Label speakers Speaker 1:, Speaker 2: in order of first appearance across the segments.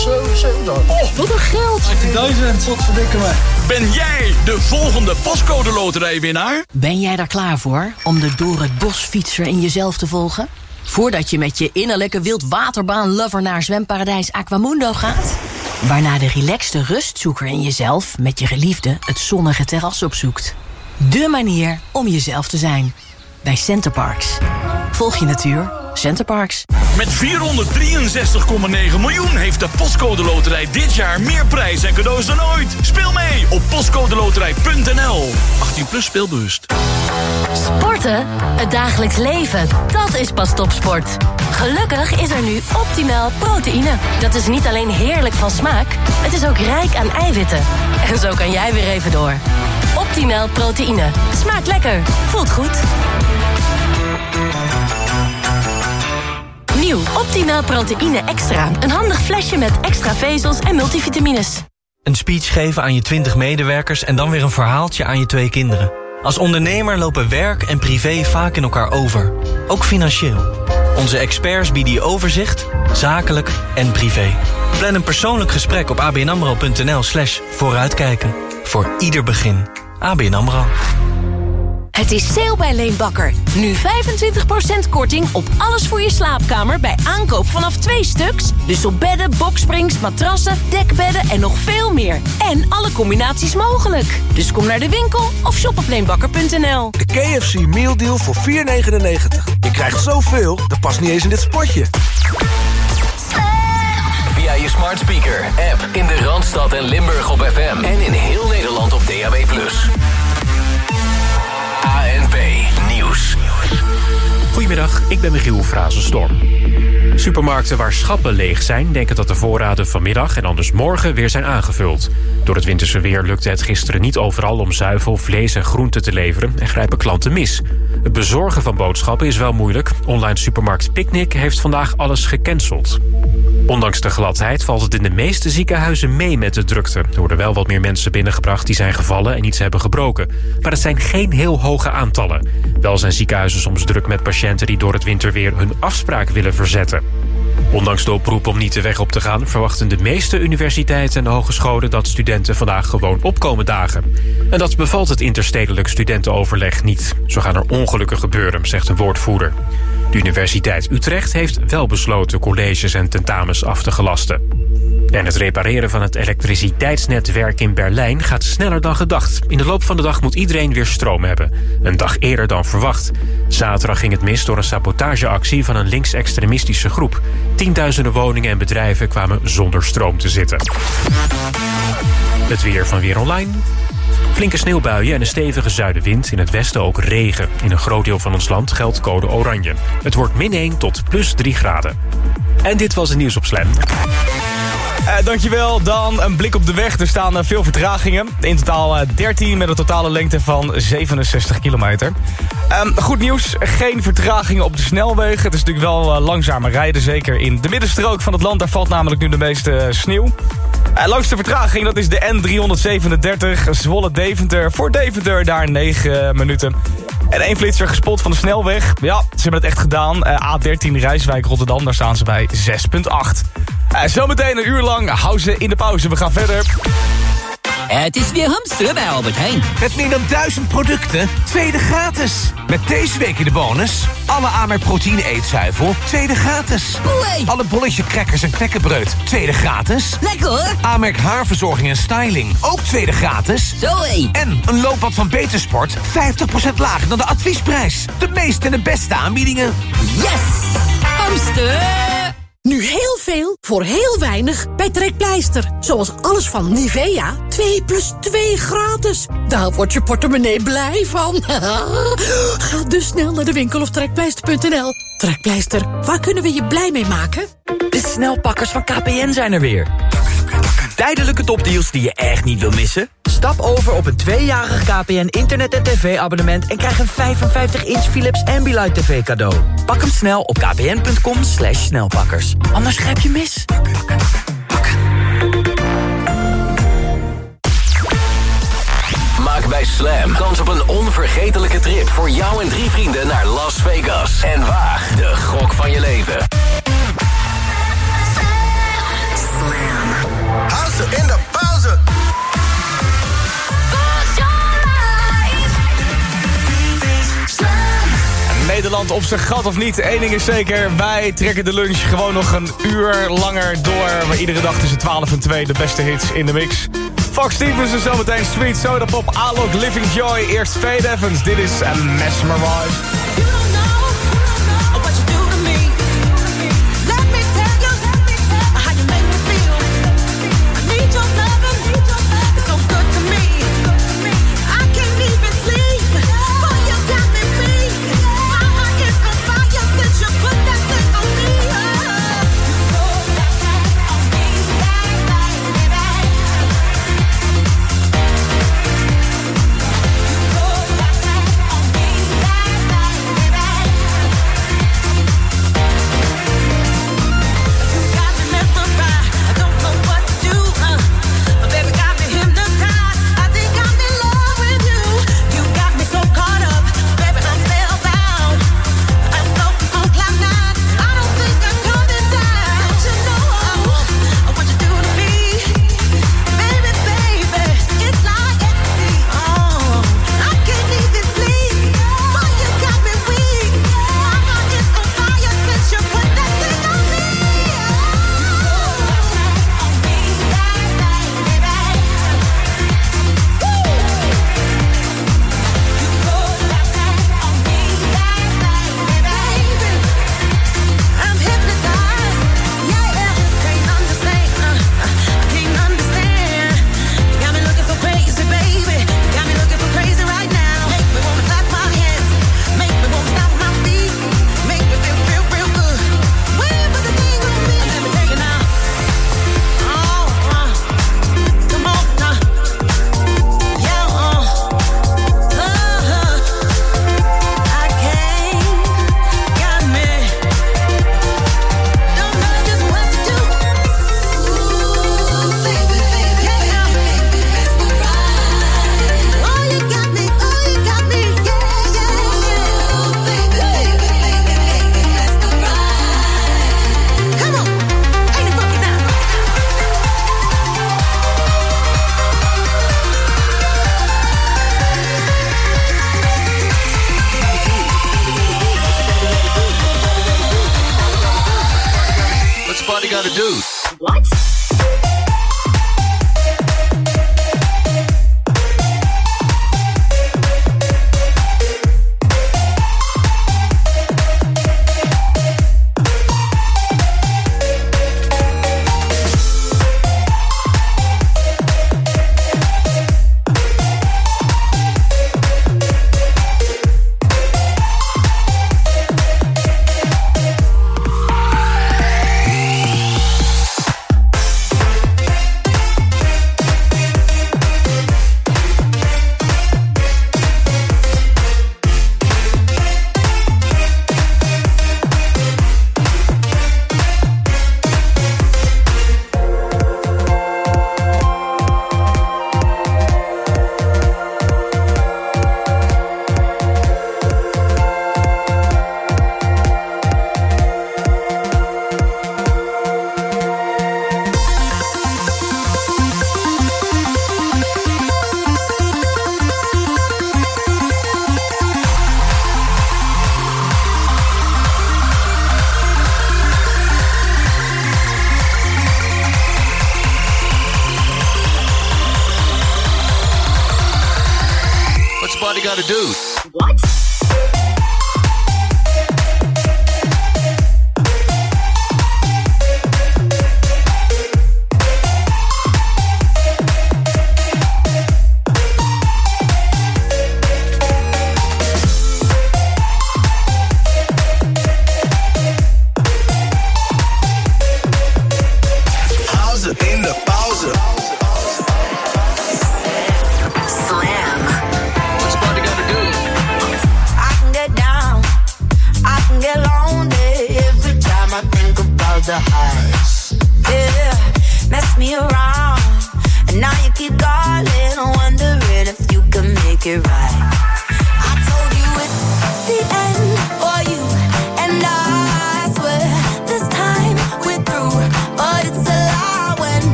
Speaker 1: zo, zo dan.
Speaker 2: Oh, wat een geld.
Speaker 1: 18.000, wat verdikken me.
Speaker 3: Ben jij de volgende pascode loterijwinnaar?
Speaker 2: Ben jij daar klaar voor om de door het bos fietser in jezelf te volgen? Voordat je met je innerlijke wildwaterbaan-lover naar zwemparadijs Aquamundo gaat? Waarna de relaxte rustzoeker in jezelf met je geliefde het zonnige terras opzoekt. De manier om jezelf te zijn. Bij Centerparks. Volg je natuur. Centerparks.
Speaker 3: Met 463,9 miljoen heeft de Postcode Loterij dit jaar meer prijs en cadeaus dan ooit. Speel mee op postcodeloterij.nl. 18 plus speelbewust.
Speaker 4: Sporten? Het dagelijks leven. Dat is pas topsport. Gelukkig is er nu optimaal proteïne. Dat is niet alleen heerlijk van smaak, het is ook rijk aan eiwitten. En zo kan jij weer even door. Optimaal proteïne. Smaakt lekker. Voelt goed. Optimaal proteïne extra. Een handig flesje met extra vezels en multivitamines.
Speaker 5: Een speech geven aan je 20 medewerkers en dan weer een verhaaltje aan je twee kinderen. Als ondernemer lopen werk en privé vaak in elkaar over. Ook financieel. Onze experts bieden je overzicht, zakelijk en privé. Plan een persoonlijk gesprek op abnamro.nl slash vooruitkijken. Voor ieder begin. ABN AMRO.
Speaker 4: Het is sale bij Leenbakker. Nu 25% korting op alles voor je slaapkamer bij aankoop vanaf twee stuks. Dus op bedden, boksprings, matrassen, dekbedden en nog veel meer. En alle combinaties mogelijk. Dus kom naar de winkel of shop op leenbakker.nl.
Speaker 6: De KFC Meal Deal voor 4,99. Je krijgt zoveel, dat past niet eens in dit spotje.
Speaker 7: Via je smart speaker, app in de Randstad en Limburg op FM. En in heel Nederland op DAB+.
Speaker 8: Goedemiddag, ik ben Michiel Frazenstorm. Supermarkten waar schappen leeg zijn... denken dat de voorraden vanmiddag en anders morgen weer zijn aangevuld. Door het winterse weer lukte het gisteren niet overal... om zuivel, vlees en groenten te leveren en grijpen klanten mis. Het bezorgen van boodschappen is wel moeilijk. Online supermarkt Picnic heeft vandaag alles gecanceld. Ondanks de gladheid valt het in de meeste ziekenhuizen mee met de drukte. Er worden wel wat meer mensen binnengebracht die zijn gevallen en iets hebben gebroken. Maar het zijn geen heel hoge aantallen. Wel zijn ziekenhuizen soms druk met patiënten die door het winterweer hun afspraak willen verzetten. Ondanks de oproep om niet de weg op te gaan... verwachten de meeste universiteiten en hogescholen... dat studenten vandaag gewoon opkomen dagen. En dat bevalt het interstedelijk studentenoverleg niet. Zo gaan er ongelukken gebeuren, zegt een woordvoerder. De Universiteit Utrecht heeft wel besloten colleges en tentamens af te gelasten. En het repareren van het elektriciteitsnetwerk in Berlijn gaat sneller dan gedacht. In de loop van de dag moet iedereen weer stroom hebben. Een dag eerder dan verwacht. Zaterdag ging het mis door een sabotageactie van een linksextremistische groep. Tienduizenden woningen en bedrijven kwamen zonder stroom te zitten. Het weer van Weer Online. Flinke sneeuwbuien en een stevige zuidenwind. In het westen ook regen. In een groot deel van ons land geldt code oranje. Het wordt min 1 tot plus 3 graden. En dit was het nieuws op Slam.
Speaker 9: Uh, dankjewel. Dan een blik op de weg. Er staan uh, veel vertragingen. In totaal uh, 13 met een totale lengte van 67 kilometer. Um, goed nieuws. Geen vertragingen op de snelwegen. Het is natuurlijk wel langzamer rijden. Zeker in de middenstrook van het land. Daar valt namelijk nu de meeste sneeuw. langste vertraging dat is de N337 Zwolle-Deventer. Voor Deventer daar 9 minuten. En één flitser gespot van de snelweg. Ja, ze hebben het echt gedaan. A13 Rijswijk Rotterdam. Daar staan ze bij 6,8. Uh, zometeen een uur lang hou ze in de pauze. We gaan verder.
Speaker 10: Het is weer hamsteren bij Albert Heijn.
Speaker 11: Met meer dan duizend producten, tweede gratis. Met deze week in de bonus... alle Amerk proteïne eetzuivel, tweede gratis. Alle bolletje crackers en knekkenbreud, tweede gratis.
Speaker 10: Lekker hoor.
Speaker 11: Amerk haarverzorging en styling, ook tweede gratis.
Speaker 10: Zoé.
Speaker 11: En een loopbad van Betersport, 50% lager dan de adviesprijs. De meeste en de beste aanbiedingen.
Speaker 10: Yes! Hamster!
Speaker 12: Nu heel veel voor heel weinig bij Trekpleister. Zoals alles van Nivea, 2 plus 2 gratis. Daar wordt je portemonnee blij van. Ga dus snel naar de winkel of trekpleister.nl. Trekpleister, waar kunnen we je blij mee maken?
Speaker 13: De snelpakkers van KPN zijn er weer. Tijdelijke topdeals die je echt niet wil missen? Stap over op een tweejarig KPN internet- en tv-abonnement... en krijg een 55-inch Philips Ambilight TV cadeau. Pak hem snel op kpn.com slash snelpakkers. Anders grijp je mis.
Speaker 7: Maak bij Slam kans op een onvergetelijke trip... voor jou en drie vrienden naar Las Vegas. En waag de gok van je leven. in de pauze.
Speaker 14: Nederland op zijn gat of niet. één ding is zeker, wij trekken de lunch gewoon nog een uur langer door. Maar iedere dag tussen 12 en 2 de beste hits in de mix. Fox Stevens en zometeen Sweet Soda Pop, Alok, Living Joy. Eerst Fade Evans, dit is a Mesmerize.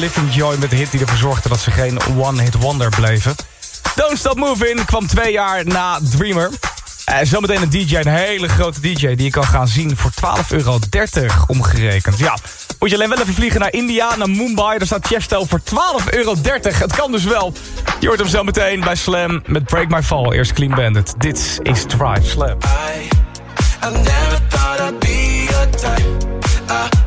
Speaker 9: Living Joy met de hit die ervoor zorgde dat ze geen one-hit wonder bleven. Don't Stop Moving kwam twee jaar na Dreamer. Eh, zometeen een DJ, een hele grote DJ die je kan gaan zien voor 12,30 euro omgerekend. Ja, moet je alleen wel even vliegen naar India, naar Mumbai. Daar staat Chestel voor 12,30 euro. Het kan dus wel. Je hoort hem zo meteen bij Slam met Break My Fall. Eerst Clean Bandit. Dit is Drive Slam.
Speaker 15: Never thought I'd be type.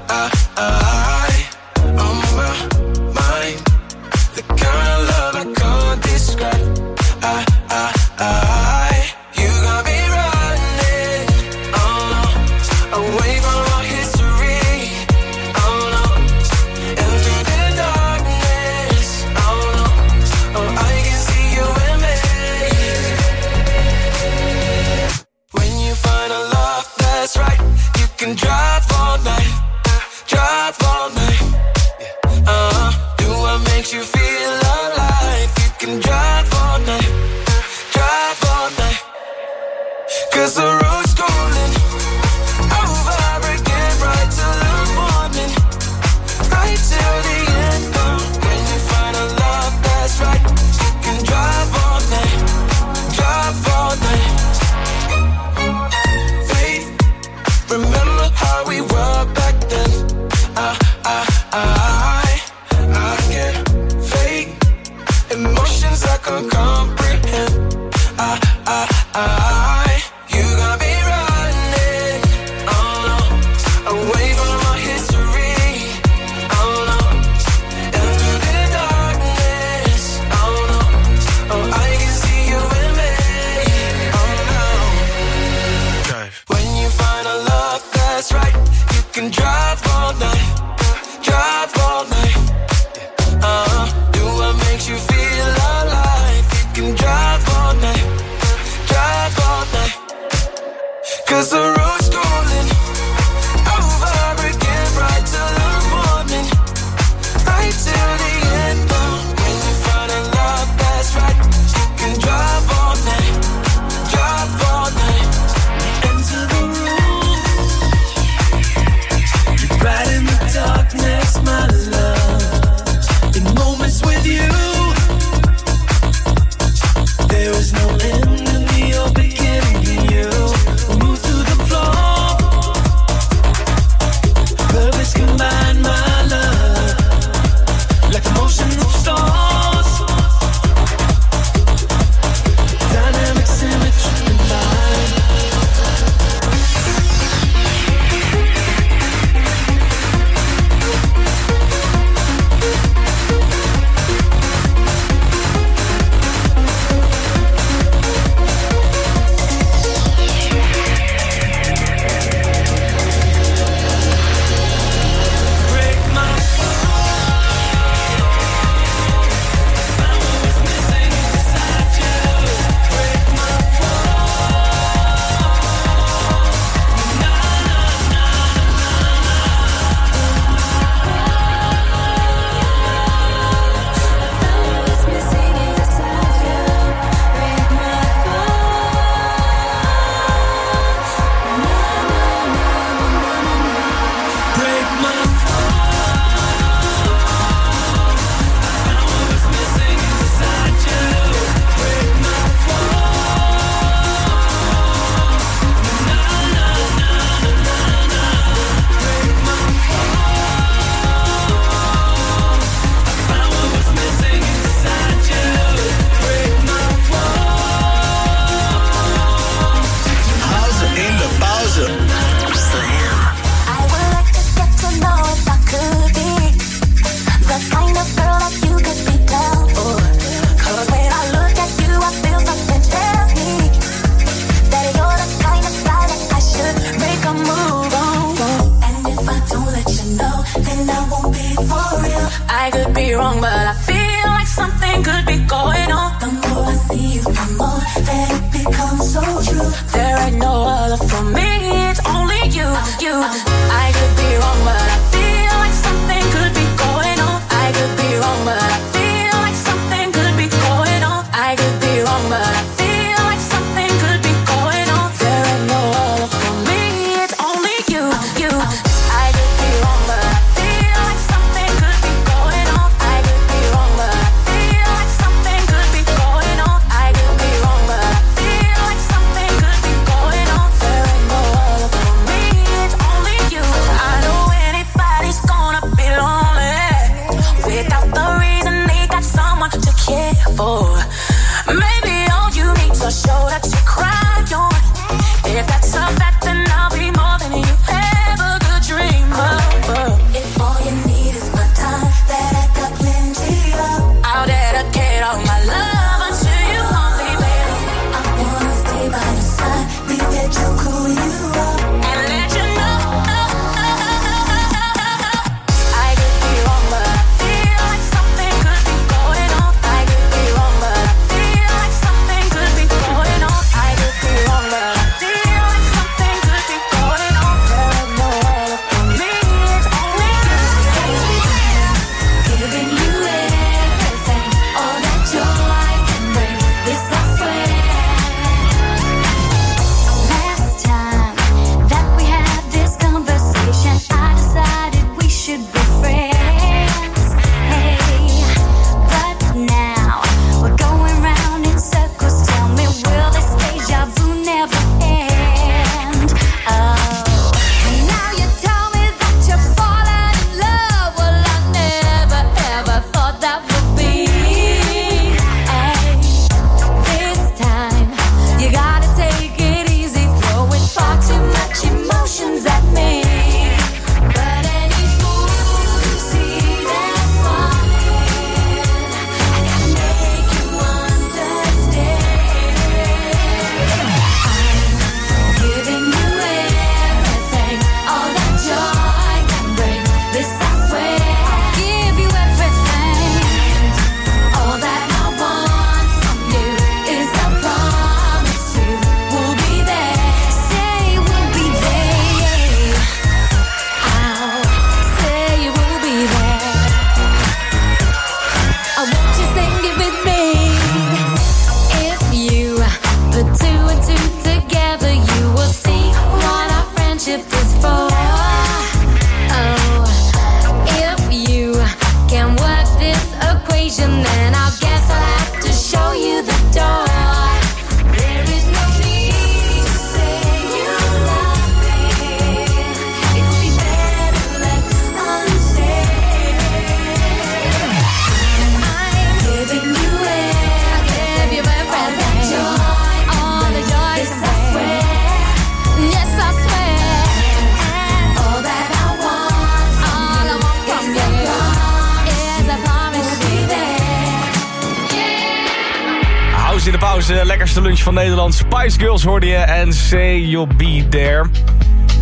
Speaker 9: Girls je en Say You'll Be There.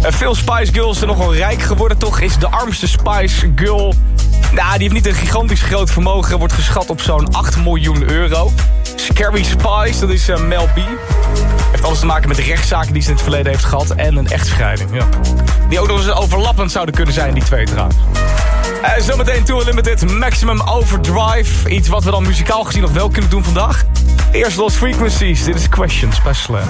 Speaker 9: Eh, veel Spice Girls zijn nogal rijk geworden toch, is de armste Spice Girl. Nou, die heeft niet een gigantisch groot vermogen, wordt geschat op zo'n 8 miljoen euro. Scary Spice, dat is eh, Mel B. Heeft alles te maken met de rechtszaken die ze in het verleden heeft gehad en een echtscheiding. Ja. Die ook nog eens overlappend zouden kunnen zijn, die twee trouwens. Eh, zometeen Tour Limited Maximum Overdrive. Iets wat we dan muzikaal gezien nog wel kunnen doen vandaag. Eerst Lost Frequencies, dit is Questions bij Slam.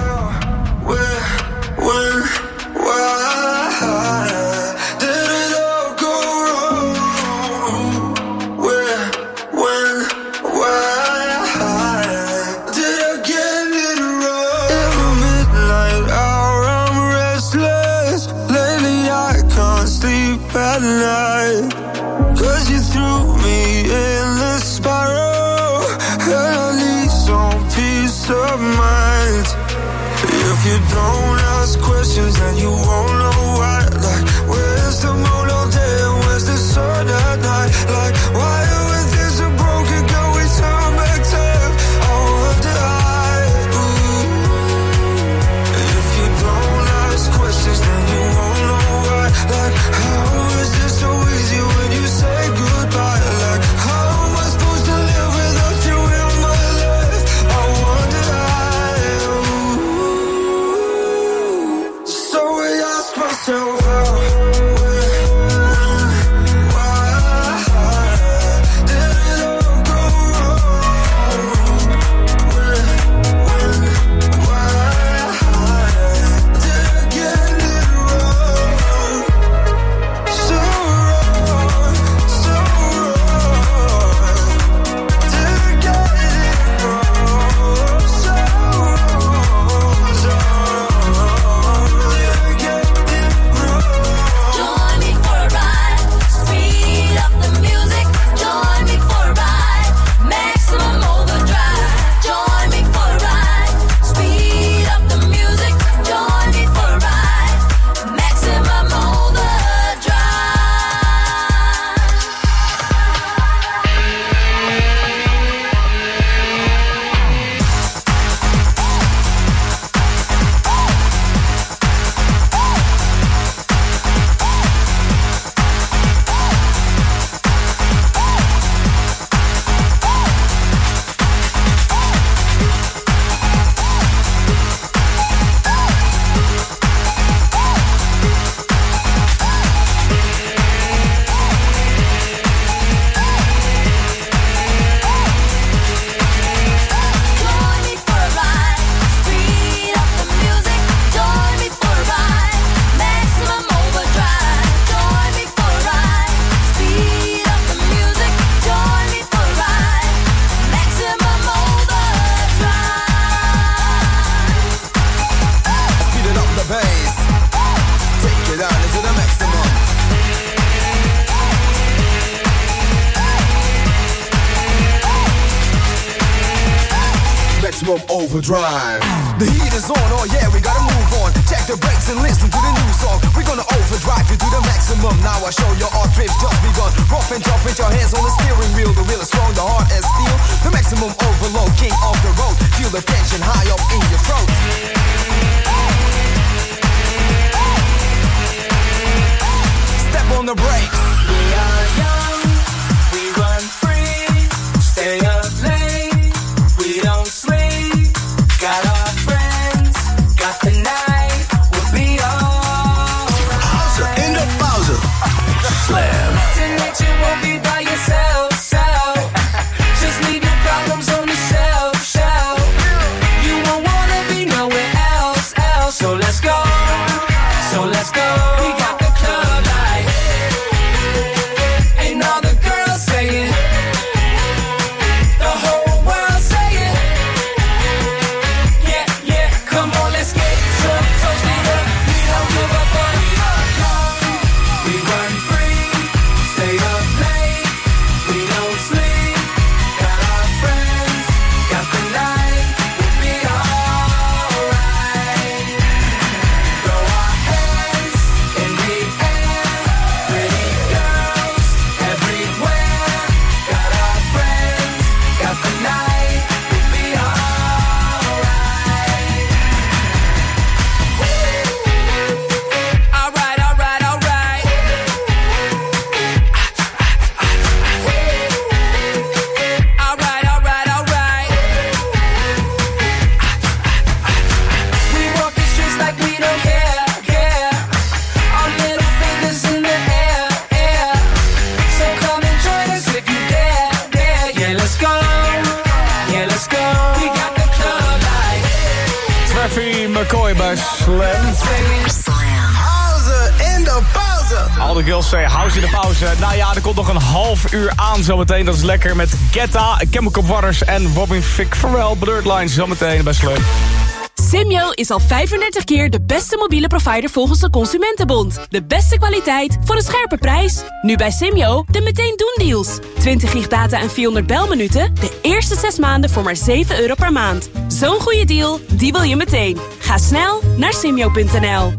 Speaker 15: questions and you won't
Speaker 9: zometeen. Dat is lekker met Getta, Chemical Waters en Robin Fick Pharrell. Blurred Lines zometeen bij Slam.
Speaker 16: Simyo is al 35 keer de beste mobiele provider volgens de Consumentenbond. De beste kwaliteit voor een scherpe prijs. Nu bij Simyo de meteen doen deals. 20 gig data en 400 belminuten. De eerste 6 maanden voor maar 7 euro per maand. Zo'n goede deal, die wil je meteen. Ga snel naar simyo.nl.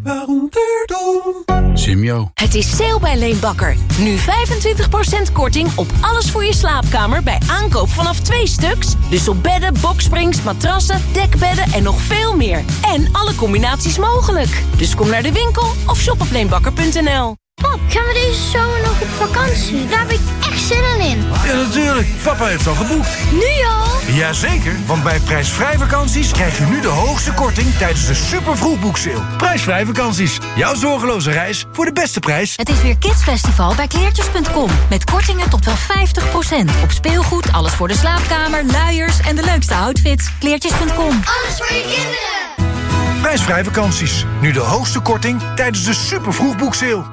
Speaker 1: Simio.
Speaker 4: Het is sale bij Leenbakker. Nu 25% korting op alles voor je slaapkamer bij aankoop vanaf twee stuks. Dus op bedden, boksprings, matrassen, dekbedden en nog veel meer. En alle combinaties mogelijk. Dus kom naar de winkel of shop op leenbakker.nl.
Speaker 14: Pap, gaan we deze zomer nog op vakantie? Daar heb ik echt zin in.
Speaker 1: Ja, natuurlijk. Papa heeft al geboekt.
Speaker 14: Nu al?
Speaker 1: Jazeker, want bij prijsvrij vakanties krijg je nu de hoogste korting tijdens de super vroegboekseil. Prijsvrij vakanties. Jouw zorgeloze reis voor de beste prijs.
Speaker 17: Het is weer Kidsfestival bij kleertjes.com. Met kortingen tot wel 50%. Op speelgoed, alles voor de slaapkamer, luiers en de leukste outfits. Kleertjes.com.
Speaker 14: Alles voor je kinderen.
Speaker 1: Prijsvrij vakanties. Nu de hoogste korting tijdens de super vroegboekseil.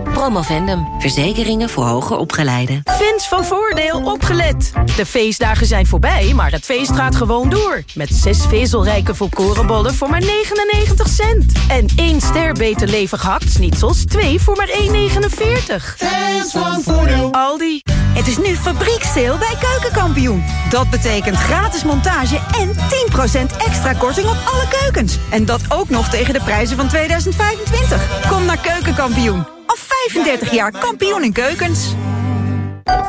Speaker 4: Promovendum, verzekeringen voor hoger opgeleiden.
Speaker 16: Fans van Voordeel opgelet. De feestdagen zijn voorbij, maar het feest gaat gewoon door. Met zes vezelrijke volkorenbollen voor maar 99 cent. En één ster beter levig hakt-snitsels, twee voor maar 1,49.
Speaker 15: Fans van Voordeel.
Speaker 16: Aldi.
Speaker 18: Het is nu fabrieksteel bij Keukenkampioen. Dat betekent gratis montage en 10% extra korting op alle keukens. En dat ook nog tegen de prijzen van 2025. Kom naar Keukenkampioen. Al 35 jaar kampioen in keukens.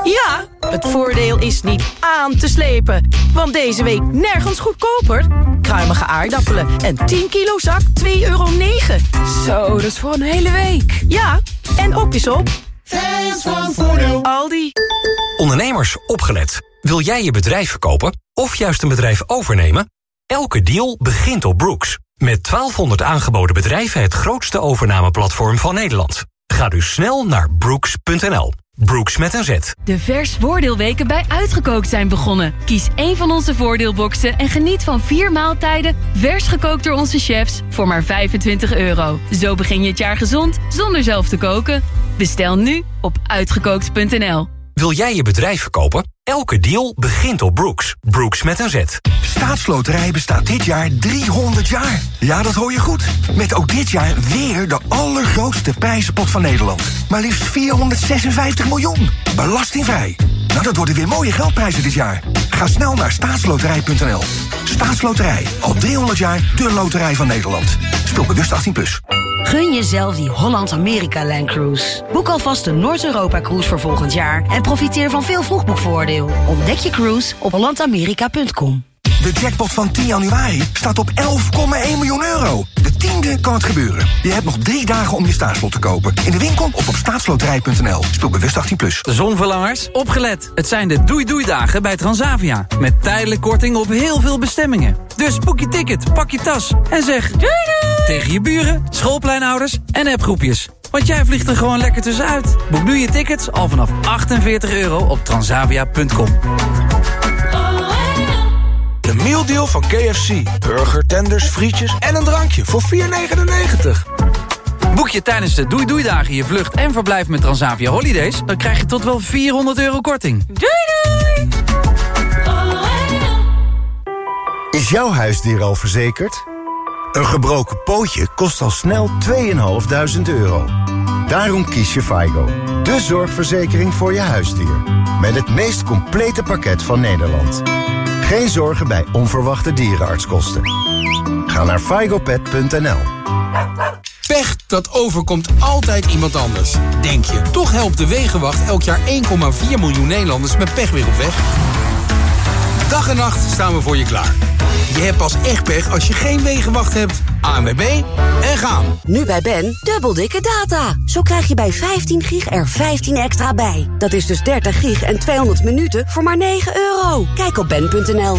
Speaker 16: Ja, het voordeel is niet aan te slepen. Want deze week nergens goedkoper. Kruimige aardappelen en 10 kilo zak 2,9 euro. Zo, dat is voor een hele week. Ja, en op is op.
Speaker 15: Fans van Voordeel.
Speaker 16: Aldi.
Speaker 19: Ondernemers, opgelet. Wil jij je bedrijf verkopen of juist een bedrijf overnemen? Elke deal begint op Brooks. Met 1200 aangeboden bedrijven het grootste overnameplatform van Nederland. Ga dus snel naar brooks.nl. Brooks met een Z.
Speaker 20: De vers voordeelweken bij Uitgekookt zijn begonnen. Kies één van onze voordeelboxen en geniet van vier maaltijden... vers gekookt door onze chefs voor maar 25 euro. Zo begin je het jaar gezond zonder zelf te koken. Bestel nu op uitgekookt.nl.
Speaker 19: Wil jij je bedrijf verkopen? Elke deal begint op Brooks. Brooks met een Z.
Speaker 1: Staatsloterij bestaat dit jaar 300 jaar. Ja, dat hoor je goed. Met ook dit jaar weer de allergrootste prijzenpot van Nederland. Maar liefst 456 miljoen. Belastingvrij. Nou, dat worden weer mooie geldprijzen dit jaar. Ga snel naar staatsloterij.nl. Staatsloterij. Al 300 jaar de loterij van Nederland. Speel bewust 18+. Plus.
Speaker 21: Gun jezelf die Holland-Amerika-Line-cruise. Boek alvast de Noord-Europa-cruise voor volgend jaar... en profiteer van veel vroegboekvoordeel. Ontdek je cruise op hollandamerika.com.
Speaker 1: De jackpot van 10 januari staat op 11,1 miljoen euro. De tiende kan het gebeuren. Je hebt nog drie dagen om je staatslot te kopen. In de winkel of op staatsloterij.nl. Speel bewust 18+. Plus.
Speaker 22: Zonverlangers, opgelet. Het zijn de doei-doei-dagen bij Transavia. Met tijdelijk korting op heel veel bestemmingen. Dus boek je ticket, pak je tas en zeg... Doei doei! Tegen je buren, schoolpleinouders en appgroepjes. Want jij vliegt er gewoon lekker tussenuit. Boek nu je tickets al vanaf 48 euro op transavia.com.
Speaker 6: De mealdeal van KFC. Burger, tenders, frietjes en een drankje voor 4,99.
Speaker 22: Boek je tijdens de Doei Doei Dagen je vlucht en verblijf met Transavia Holidays... dan krijg je tot wel 400 euro korting.
Speaker 16: Doei doei!
Speaker 23: Is jouw huisdier al verzekerd? Een gebroken pootje kost al snel 2.500 euro. Daarom kies je FIGO, de zorgverzekering voor je huisdier. Met het meest complete pakket van Nederland. Geen zorgen bij onverwachte dierenartskosten. Ga naar figopet.nl.
Speaker 24: Pech, dat overkomt altijd iemand anders. Denk je, toch helpt de Wegenwacht elk jaar 1,4 miljoen Nederlanders met pech weer op weg? Dag en nacht staan we voor je klaar. Je hebt pas echt pech als je geen Wegenwacht hebt. ANWB en gaan.
Speaker 25: Nu bij Ben, dubbel dikke data. Zo krijg je bij 15 gig er 15 extra bij. Dat is dus 30 gig en 200 minuten voor maar 9 euro. Kijk op ben.nl.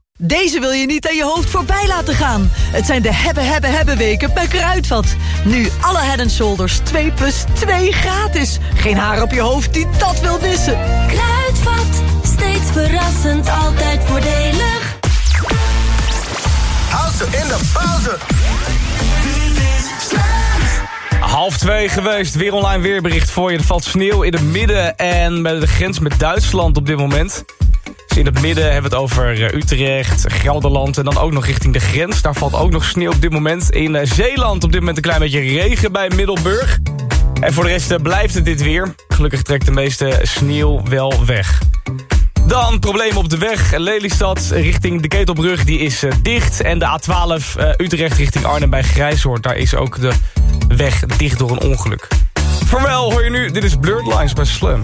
Speaker 12: Deze wil je niet aan je hoofd voorbij laten gaan. Het zijn de hebben, hebben, hebben weken bij Kruidvat. Nu alle Head Shoulders 2 plus 2 gratis. Geen haar op je hoofd die dat wil missen.
Speaker 17: Kruidvat, steeds verrassend, altijd voordelig.
Speaker 26: Hou ze in de pauze.
Speaker 15: Half twee geweest, weer online weerbericht voor je. Er valt sneeuw in het midden en bij de grens met Duitsland op dit moment. In het midden hebben we het over eh, Utrecht, Gelderland en dan ook nog richting de grens. Daar valt ook nog sneeuw op dit moment. In eh, Zeeland op dit moment een klein beetje regen bij Middelburg. En voor de rest eh, blijft het dit weer. Gelukkig trekt de meeste sneeuw wel weg. Dan problemen op de weg. Lelystad richting de Ketelbrug die is dicht. En de A12 Utrecht richting Arnhem bij Grijshoort. Daar is ook de weg dicht door een ongeluk. Voorwel hoor je nu, dit is Blurred Lines bij Slum.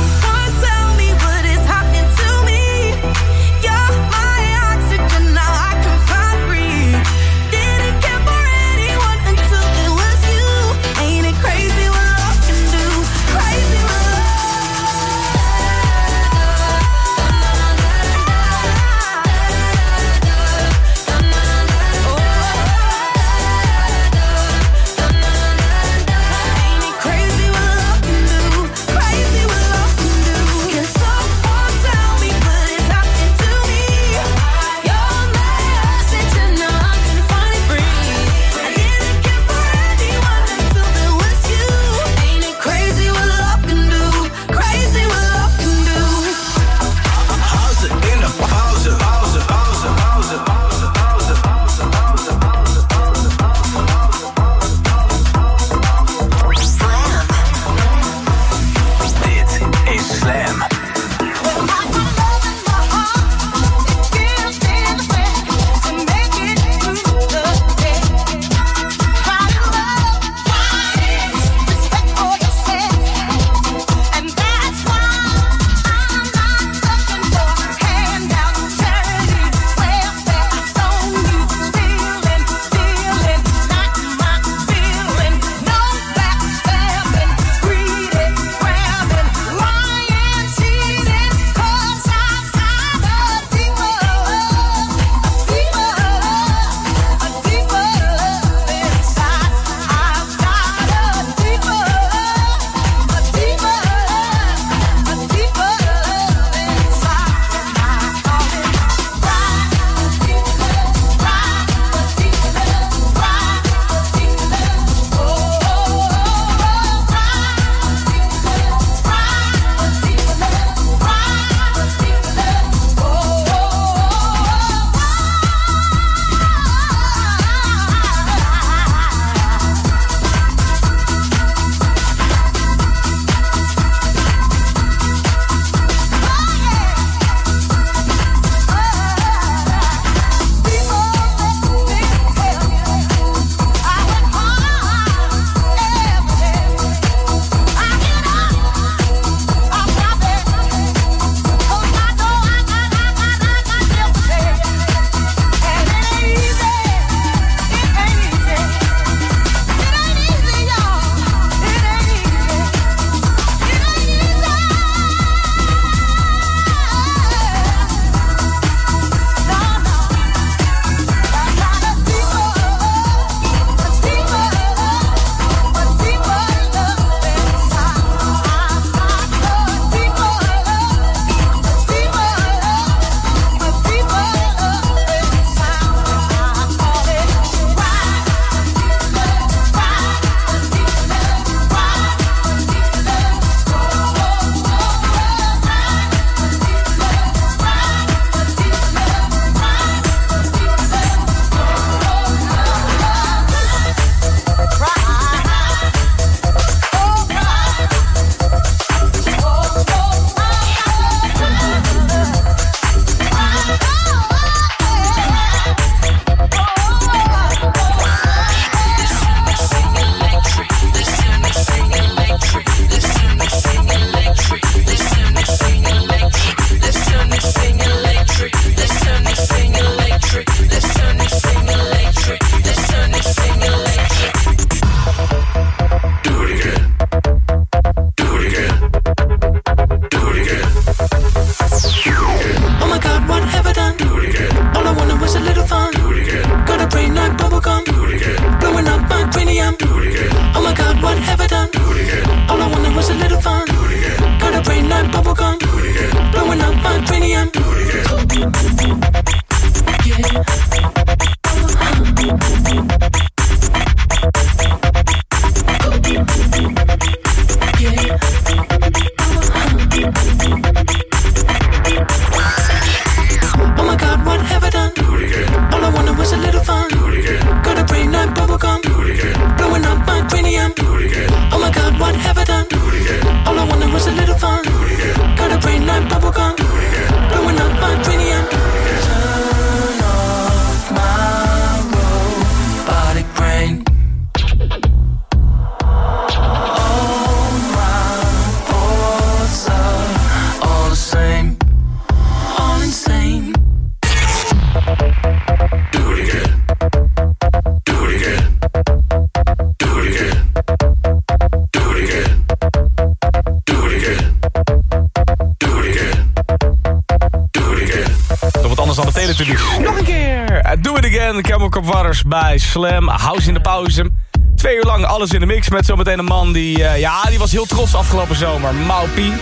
Speaker 9: Nog een keer. Do It Again, Camel Cup Waters bij Slam. House in de pauze. Twee uur lang alles in de mix met zometeen een man die... eh, ja, die was heel trots afgelopen zomer. Maupi.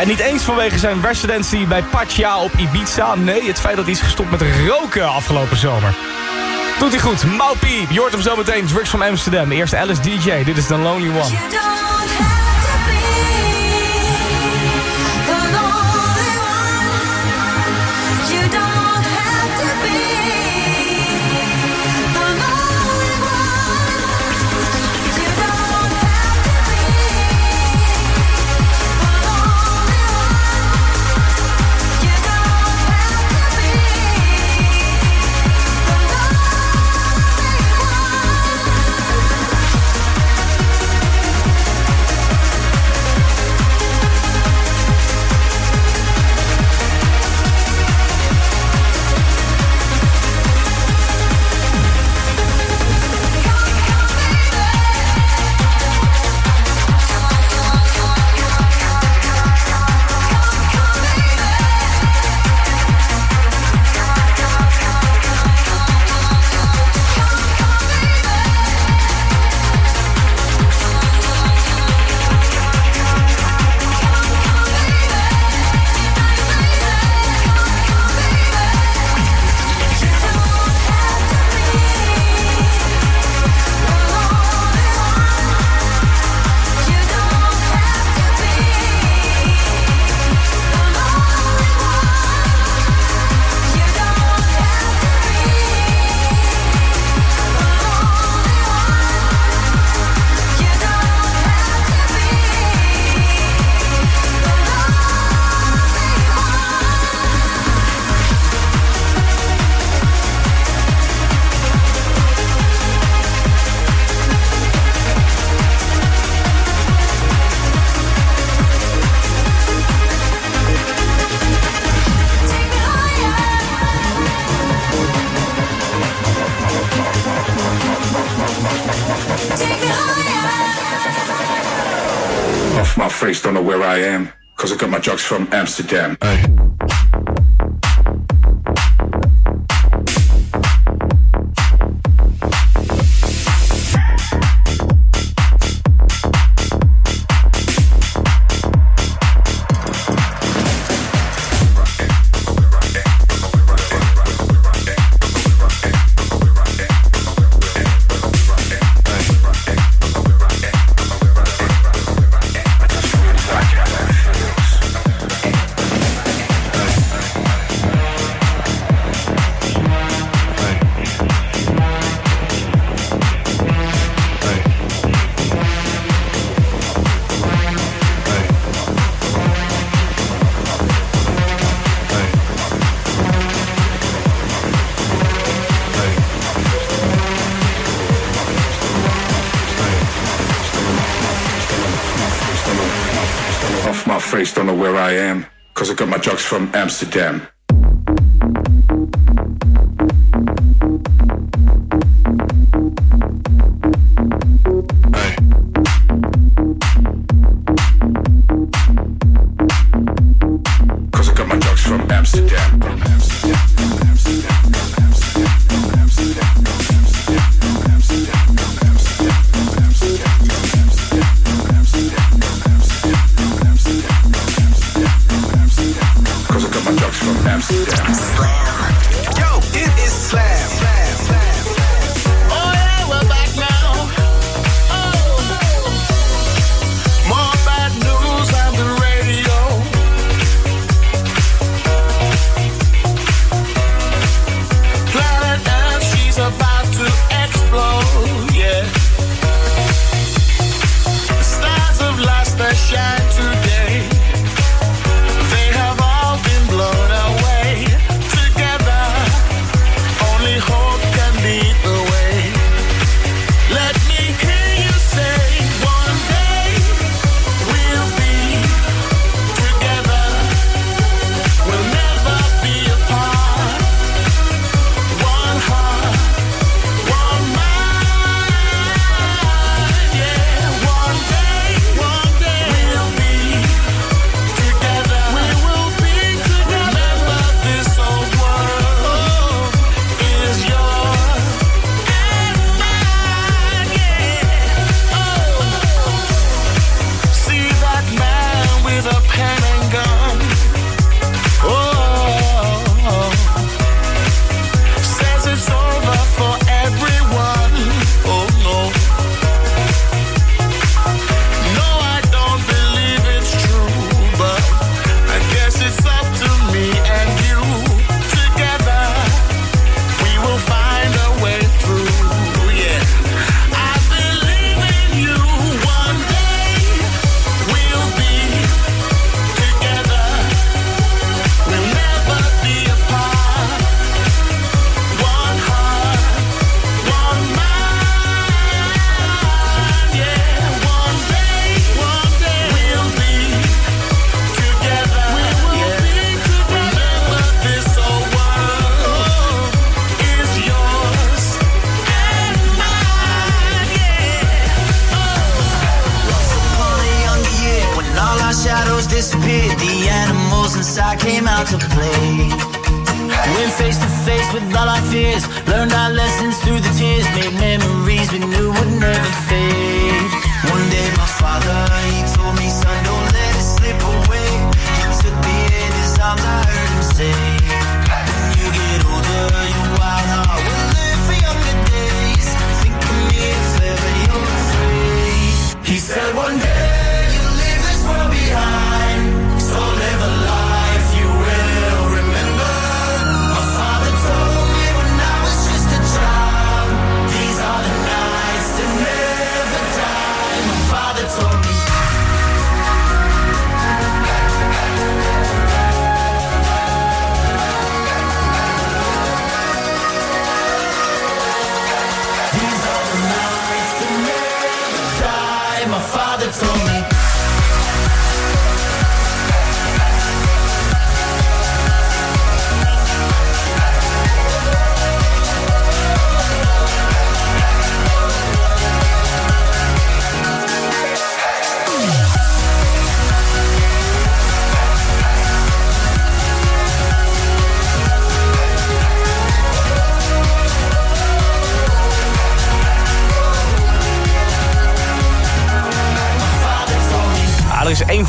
Speaker 9: En niet eens vanwege zijn residency bij Pacha op Ibiza. Nee, het feit dat hij is gestopt met roken afgelopen zomer. Doet hij goed. Maupi. Je hoort hem zometeen. Drugs from Amsterdam. Eerst Alice DJ. Dit is The Lonely One.
Speaker 27: Cause I got my Off my face, don't know where I am. Cause I got my drugs from Amsterdam.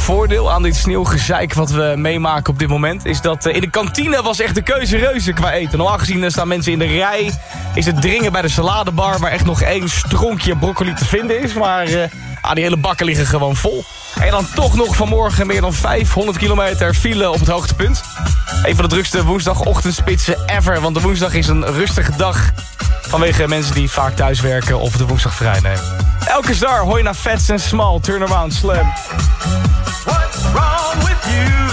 Speaker 9: voordeel aan dit sneeuwgezeik wat we meemaken op dit moment... is dat eh, in de kantine was echt de keuze reuze qua eten. Normaal gezien eh, staan mensen in de rij. Is het dringen bij de saladebar waar echt nog één stronkje broccoli te vinden is. Maar eh, ah, die hele bakken liggen gewoon vol. En dan toch nog vanmorgen meer dan 500 kilometer file op het hoogtepunt. Een van de drukste woensdagochtendspitsen ever. Want de woensdag is een rustige dag Vanwege mensen die vaak thuis werken of de woensdag vrij nemen. Elke star hooi naar Fats en Small, Turnaround Slam.
Speaker 28: What's wrong with you?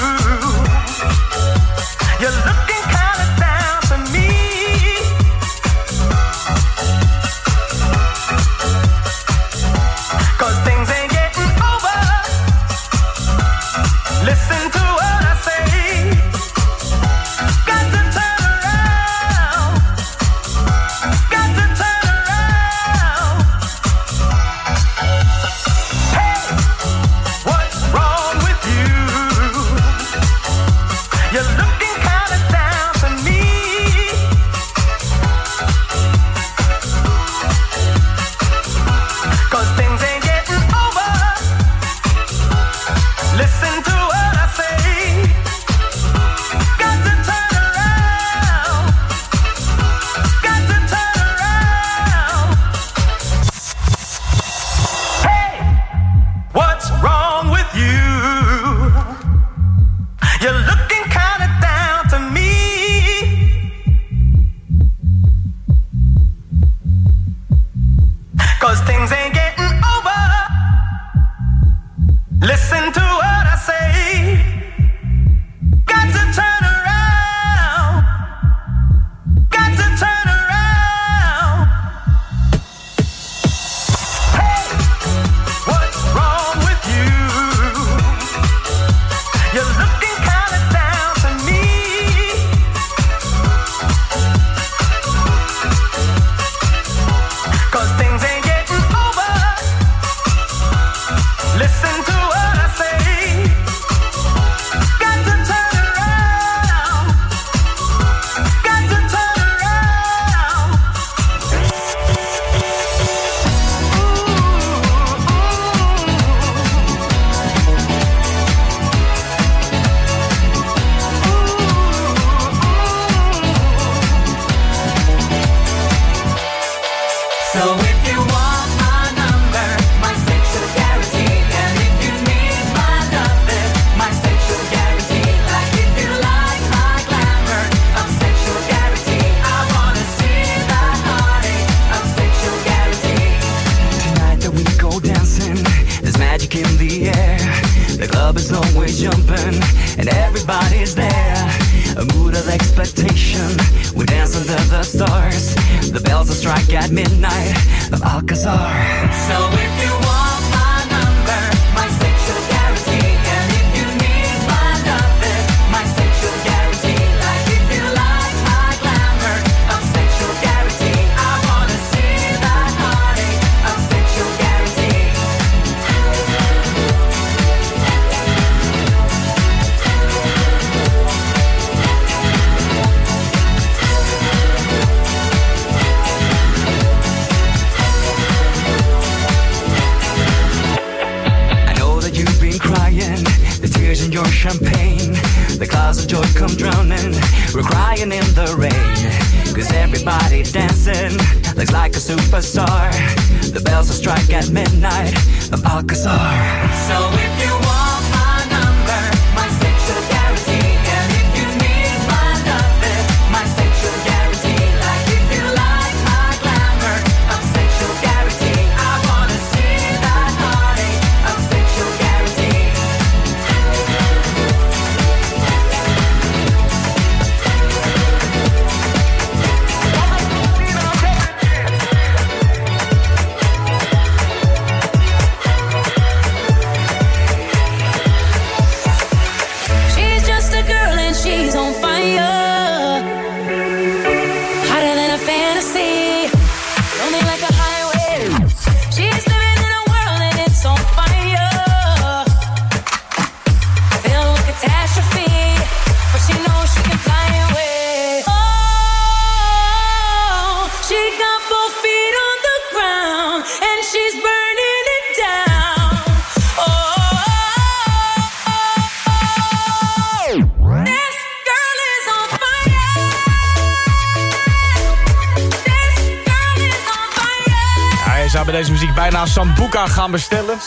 Speaker 9: Bij deze muziek bijna Sambuca gaan bestellen.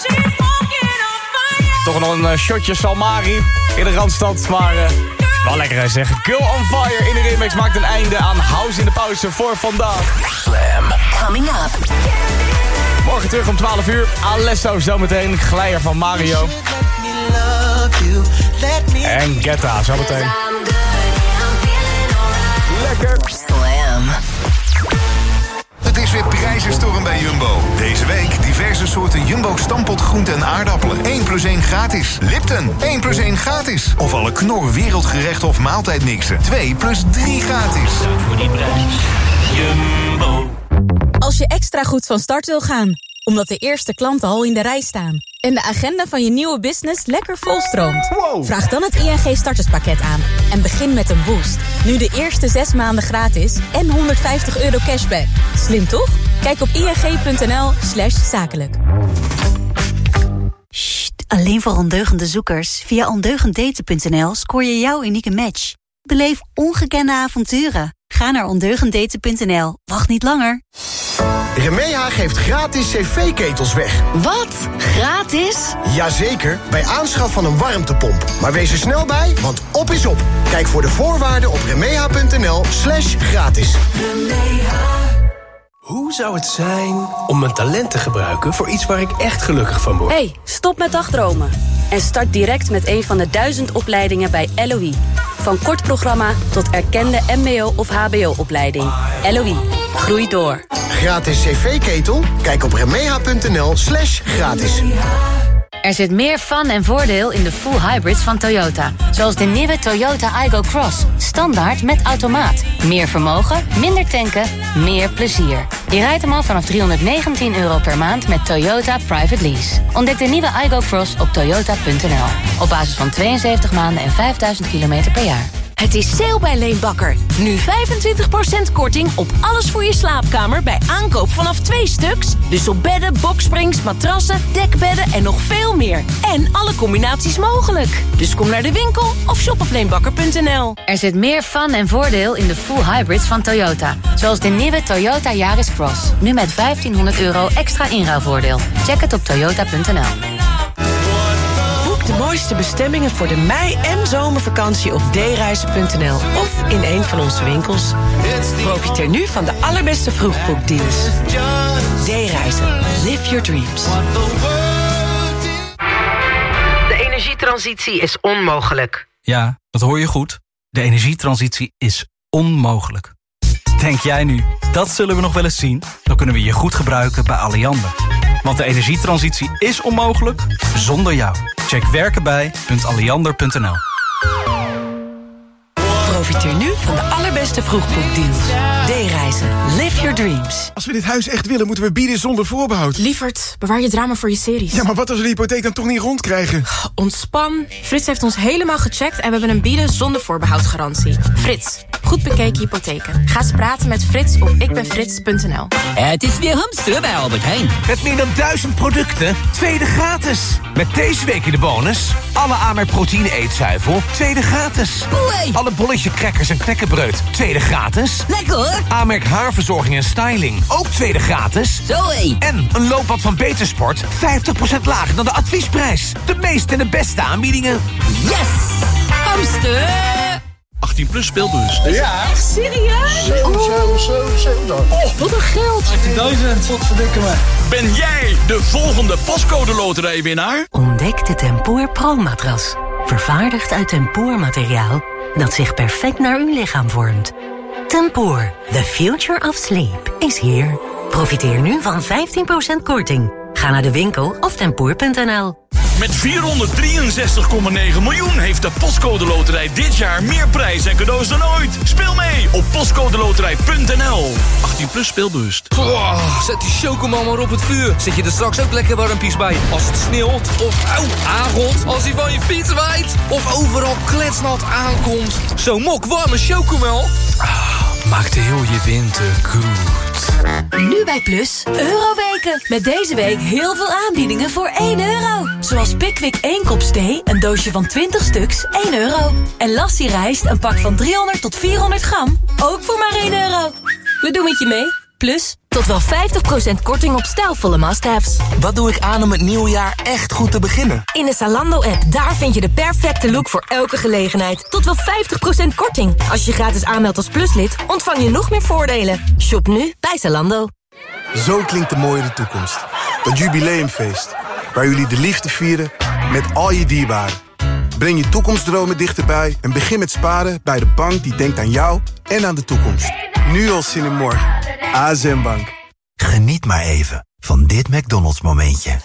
Speaker 9: Toch nog een eh, shotje Salmari in de Randstad, maar eh, wel lekker hè, zeg. Girl on Fire in de remix maakt een einde aan House in de pauze voor vandaag. Slam.
Speaker 4: Coming up.
Speaker 9: Morgen terug om 12 uur. Alesso zometeen, glijder van Mario. En Getta zometeen. Lekker.
Speaker 1: Is weer prijzenstorm bij Jumbo. Deze week diverse soorten Jumbo stampot groenten en aardappelen. 1 plus 1 gratis. Lipton, 1 plus 1 gratis. Of alle knor wereldgerecht of maaltijdmixen. 2 plus 3 gratis. Voor die prijs. Jumbo.
Speaker 29: Als je extra goed van start wil gaan, omdat de eerste klanten al in de rij staan... en de agenda van je nieuwe business lekker volstroomt... vraag dan het ING starterspakket aan en begin met een boost. Nu de eerste zes maanden gratis en 150 euro cashback. Slim toch? Kijk op ing.nl slash zakelijk.
Speaker 30: Alleen voor ondeugende zoekers. Via ondeugenddaten.nl scoor je jouw unieke match. Beleef ongekende avonturen. Ga naar ondeugenddaten.nl. Wacht niet langer.
Speaker 23: Remeha geeft gratis cv-ketels weg.
Speaker 4: Wat? Gratis?
Speaker 23: Jazeker, bij aanschaf van een warmtepomp. Maar wees er snel bij, want op is op. Kijk voor de voorwaarden op remeha.nl slash gratis.
Speaker 31: Hoe zou het zijn om mijn talent te gebruiken voor iets waar ik echt gelukkig van word?
Speaker 32: Hey, stop met dagdromen. En start direct met een van de duizend opleidingen bij LOE. Van kort programma tot erkende mbo- of hbo-opleiding. LOE, groei door.
Speaker 23: Gratis cv-ketel? Kijk op remeha.nl slash gratis.
Speaker 33: Er zit meer fun en voordeel in de full hybrids van Toyota. Zoals de nieuwe Toyota Igo Cross. Standaard met automaat. Meer vermogen, minder tanken, meer plezier. Je rijdt hem al vanaf 319 euro per maand met Toyota Private Lease. Ontdek de nieuwe Igo Cross op toyota.nl. Op basis van 72 maanden en 5000 kilometer per jaar.
Speaker 4: Het is sale bij Leenbakker. Nu 25% korting op alles voor je slaapkamer bij aankoop vanaf twee stuks. Dus op bedden, boksprings, matrassen, dekbedden en nog veel meer. En alle combinaties mogelijk. Dus kom naar de winkel of shop op leenbakker.nl.
Speaker 33: Er zit meer fun en voordeel in de full hybrids van Toyota. Zoals de nieuwe Toyota Yaris Cross. Nu met 1500 euro extra inruilvoordeel. Check het op toyota.nl.
Speaker 34: De mooiste bestemmingen voor de mei- en zomervakantie op dereizen.nl of in een van onze winkels. Profiteer nu van de allerbeste vroegboekdeals. D-reizen. Live your dreams.
Speaker 35: De energietransitie is onmogelijk.
Speaker 22: Ja, dat hoor je goed. De energietransitie is onmogelijk. Denk jij nu, dat zullen we nog wel eens zien? Dan kunnen we je goed gebruiken bij Alliander. Want de energietransitie is onmogelijk zonder jou. Check werkenbij.alliander.nl
Speaker 34: Profiteer nu van de allerbeste vroegboekdeals. D-reizen. Live your dreams.
Speaker 24: Als we dit huis echt willen, moeten we bieden zonder voorbehoud.
Speaker 36: Lievert, bewaar je drama voor je series.
Speaker 24: Ja, maar wat als we de hypotheek dan toch niet rondkrijgen?
Speaker 36: Ontspan. Frits heeft ons helemaal gecheckt en we hebben een bieden zonder voorbehoud garantie. Frits, Goed bekeken hypotheken. Ga eens praten met Frits op ikbenfrits.nl.
Speaker 37: Het is weer hamster bij Albert Heijn.
Speaker 38: Met meer dan duizend producten, tweede gratis. Met deze week in de bonus... alle Amerk proteïne eetzuivel, tweede gratis. Alle bolletje crackers en knekkenbreud, tweede gratis.
Speaker 37: Lekker hoor.
Speaker 38: Amerk haarverzorging en styling, ook tweede gratis.
Speaker 37: Zoé.
Speaker 38: En een loopbad van Betersport, 50% lager dan de adviesprijs. De meeste en de beste aanbiedingen.
Speaker 37: Yes! Hamster!
Speaker 39: 18 plus speelbus.
Speaker 37: Ja. Echt serieus?
Speaker 39: 7, 7, 7, 7.
Speaker 37: Oh, wat een geld.
Speaker 39: 18.000. Wat verdikken me. Ben jij de volgende pascode loterijwinnaar?
Speaker 40: Ontdek de Tempoor Pro-matras. Vervaardigd uit tempoormateriaal dat zich perfect naar uw lichaam vormt. Tempoor, the future of sleep, is here. Profiteer nu van 15% korting. Ga naar de winkel of tempoor.nl.
Speaker 39: Met 463,9 miljoen heeft de Postcode Loterij dit jaar meer prijs en cadeaus dan ooit. Speel mee op postcodeloterij.nl. 18 plus speelbewust.
Speaker 24: zet die chocomel maar op het vuur. Zet je er straks ook lekker warmpies bij. Als het sneeuwt of aangot. Als hij van je fiets waait. Of overal kletsnat aankomt. Zo'n mok warme chocomel. maakt heel je winter
Speaker 17: Nu bij Plus, Euroweken. Met deze week heel veel aanbiedingen voor 1 euro. Zoals Pickwick 1 kop thee, een doosje van 20 stuks, 1 euro. En Lassie rijst, een pak van 300 tot 400 gram, ook voor maar 1 euro. We doen het je mee. Plus, tot wel 50% korting op stijlvolle must-haves.
Speaker 26: Wat doe ik aan om het nieuwe jaar echt goed te beginnen?
Speaker 17: In de Zalando-app, daar vind je de perfecte look voor elke gelegenheid. Tot wel 50% korting. Als je gratis aanmeldt als pluslid, ontvang je nog meer voordelen. Shop nu bij Zalando.
Speaker 41: Zo klinkt de mooie toekomst. Dat jubileumfeest. Waar jullie de liefde vieren met al je dierbaren. Breng je toekomstdromen dichterbij en begin met sparen bij de bank die denkt aan jou en aan de toekomst. Nu al zin in morgen. ASM Bank.
Speaker 42: Geniet maar even van dit McDonald's momentje.